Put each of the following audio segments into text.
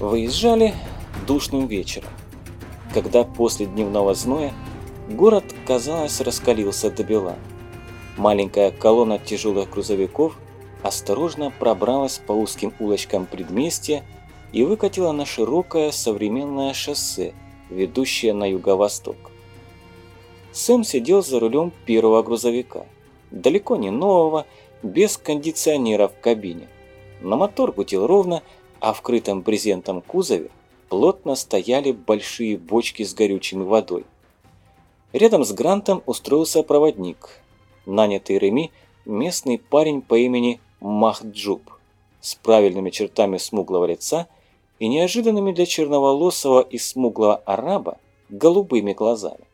Выезжали душным вечером, когда после дневного зноя город, казалось, раскалился до бела. Маленькая колонна тяжелых грузовиков осторожно пробралась по узким улочкам предместья и выкатила на широкое современное шоссе, ведущее на юго-восток. Сэм сидел за рулем первого грузовика, далеко не нового, без кондиционера в кабине. На мотор гудел ровно, а в крытом брезентом кузове плотно стояли большие бочки с горючей водой. Рядом с Грантом устроился проводник, нанятый Реми, местный парень по имени Махджуб, с правильными чертами смуглого лица и неожиданными для черноволосого и смуглого араба голубыми глазами.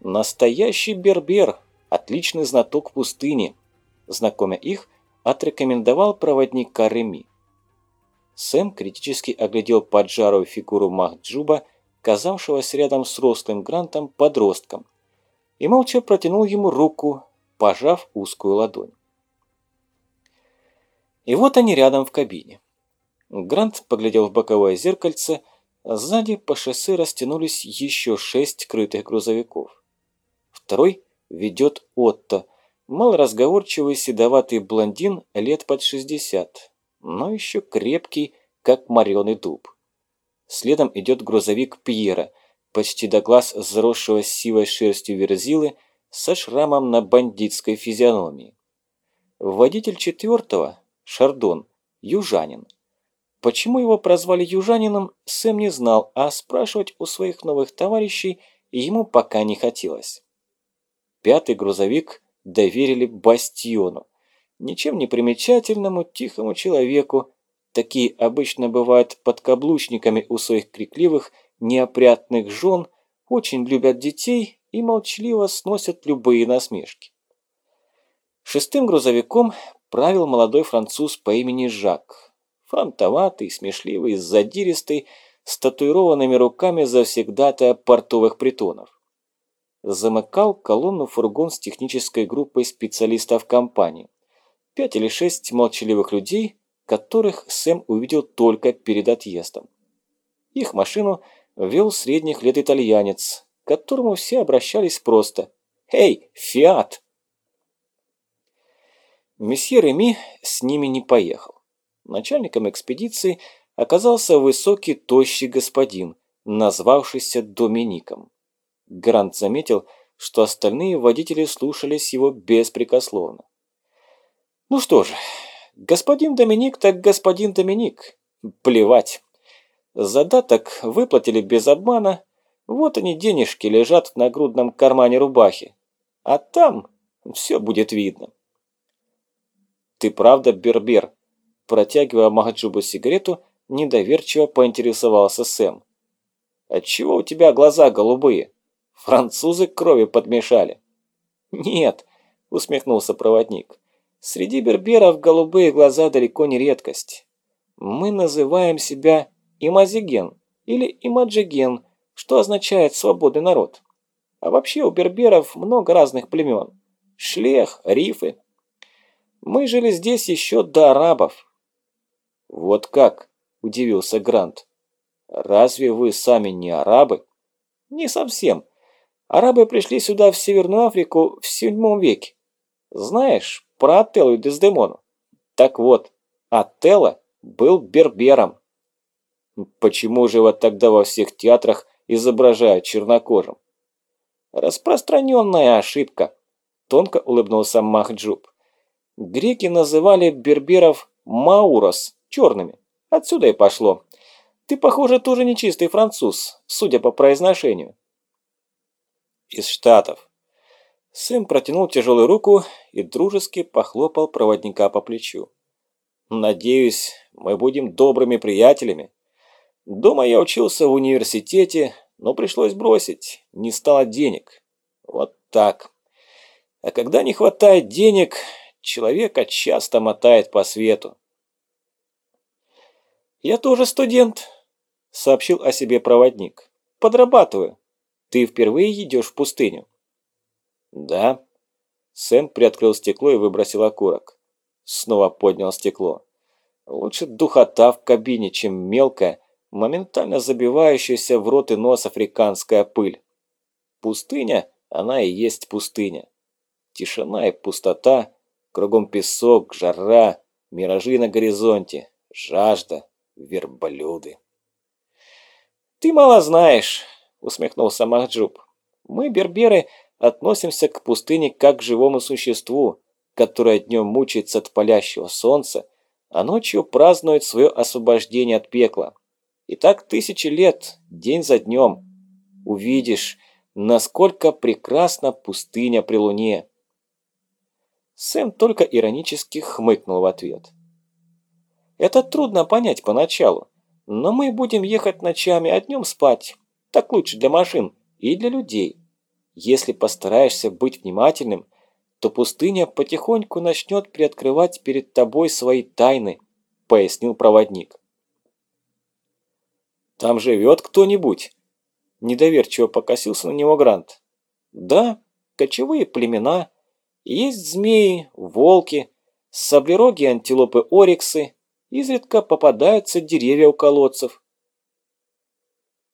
Настоящий бербер, отличный знаток пустыни. Знакомя их, отрекомендовал проводника Реми. Сэм критически оглядел поджарую фигуру Махджуба, казавшегося рядом с рослым Грантом подростком, и молча протянул ему руку, пожав узкую ладонь. И вот они рядом в кабине. Грант поглядел в боковое зеркальце, а сзади по шоссе растянулись еще шесть крытых грузовиков. Второй ведет Отто, малоразговорчивый седоватый блондин лет под 60, но еще крепкий, как мореный дуб. Следом идет грузовик Пьера, почти до глаз заросшего сивой шерстью верзилы со шрамом на бандитской физиономии. Водитель четвертого, Шардон, южанин. Почему его прозвали южанином, Сэм не знал, а спрашивать у своих новых товарищей ему пока не хотелось. Пятый грузовик доверили Бастиону, ничем не примечательному тихому человеку. Такие обычно бывают подкаблучниками у своих крикливых, неопрятных жен, очень любят детей и молчаливо сносят любые насмешки. Шестым грузовиком правил молодой француз по имени Жак. Фронтоватый, смешливый, задиристый, с татуированными руками завсегдатая портовых притонов замыкал колонну фургон с технической группой специалистов компании. Пять или шесть молчаливых людей, которых Сэм увидел только перед отъездом. Их машину вел средних лет итальянец, к которому все обращались просто «Эй, Фиат!». Месье Реми с ними не поехал. Начальником экспедиции оказался высокий, тощий господин, назвавшийся Домиником. Грант заметил, что остальные водители слушались его беспрекословно. Ну что же, господин Доминик так господин Доминик. Плевать. Задаток выплатили без обмана, вот они денежки лежат в нагрудном кармане рубахи. А там все будет видно. «Ты правда бербер?» Протягивая Махджубу сигарету, недоверчиво поинтересовался Сэм. «Отчего у тебя глаза голубые?» Французы крови подмешали. Нет, усмехнулся проводник. Среди берберов голубые глаза далеко не редкость. Мы называем себя имазиген или имаджиген, что означает свободный народ. А вообще у берберов много разных племен. Шлех, рифы. Мы жили здесь еще до арабов. Вот как, удивился Грант. Разве вы сами не арабы? Не совсем. Арабы пришли сюда, в Северную Африку, в седьмом веке. Знаешь про Ателлу и Дездемону? Так вот, Ателла был бербером. Почему же вот тогда во всех театрах изображают чернокожим? Распространенная ошибка, тонко улыбнулся Махджуб. Греки называли берберов маурос, черными. Отсюда и пошло. Ты, похоже, тоже нечистый француз, судя по произношению из Штатов. Сэм протянул тяжелую руку и дружески похлопал проводника по плечу. «Надеюсь, мы будем добрыми приятелями. Дома я учился в университете, но пришлось бросить, не стало денег. Вот так. А когда не хватает денег, человека часто мотает по свету. «Я тоже студент», — сообщил о себе проводник. «Подрабатываю. Ты впервые идешь в пустыню?» «Да». Сэм приоткрыл стекло и выбросил окурок. Снова поднял стекло. Лучше духота в кабине, чем мелкая, моментально забивающаяся в рот и нос африканская пыль. Пустыня, она и есть пустыня. Тишина и пустота, кругом песок, жара, миражи на горизонте, жажда, верблюды. «Ты мало знаешь», — усмехнулся Махджуб. «Мы, берберы, относимся к пустыне как к живому существу, которое днем мучается от палящего солнца, а ночью празднует свое освобождение от пекла. И так тысячи лет, день за днем. Увидишь, насколько прекрасна пустыня при луне. Сэм только иронически хмыкнул в ответ. Это трудно понять поначалу, но мы будем ехать ночами, а днем спать. Так лучше для машин и для людей. Если постараешься быть внимательным, то пустыня потихоньку начнет приоткрывать перед тобой свои тайны, пояснил проводник. «Там живет кто-нибудь?» Недоверчиво покосился на него Грант. «Да, кочевые племена. Есть змеи, волки, саблероги, антилопы, ориксы. Изредка попадаются деревья у колодцев.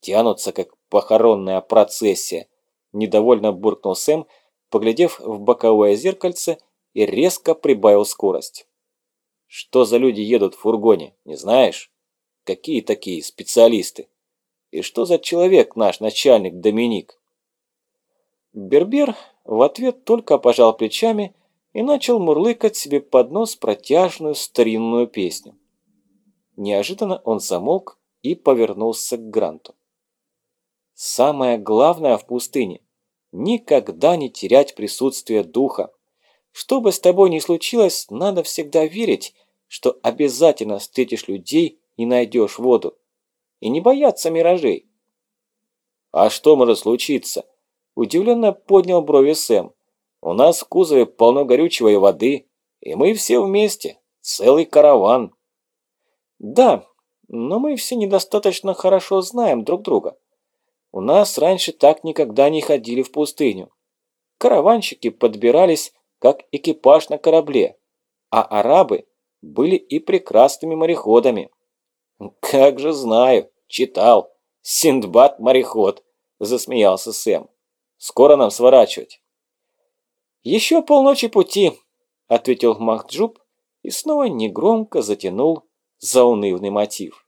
Тянутся, как похоронная процессия. Недовольно буркнул Сэм, поглядев в боковое зеркальце и резко прибавил скорость. «Что за люди едут в фургоне, не знаешь? Какие такие специалисты? И что за человек наш начальник Доминик?» Бербер в ответ только пожал плечами и начал мурлыкать себе под нос протяжную старинную песню. Неожиданно он замолк и повернулся к Гранту. «Самое главное в пустыне никогда не терять присутствие духа. Что бы с тобой ни случилось, надо всегда верить, что обязательно встретишь людей и найдешь воду. И не бояться миражей. «А что может случиться?» Удивленно поднял брови Сэм. «У нас в кузове полно горючего воды, и мы все вместе, целый караван». «Да, но мы все недостаточно хорошо знаем друг друга. У нас раньше так никогда не ходили в пустыню. Караванщики подбирались, как экипаж на корабле, а арабы были и прекрасными мореходами. «Как же знаю, читал. Синдбад-мореход», – засмеялся Сэм. «Скоро нам сворачивать». «Еще полночи пути», – ответил Махджуб и снова негромко затянул заунывный мотив.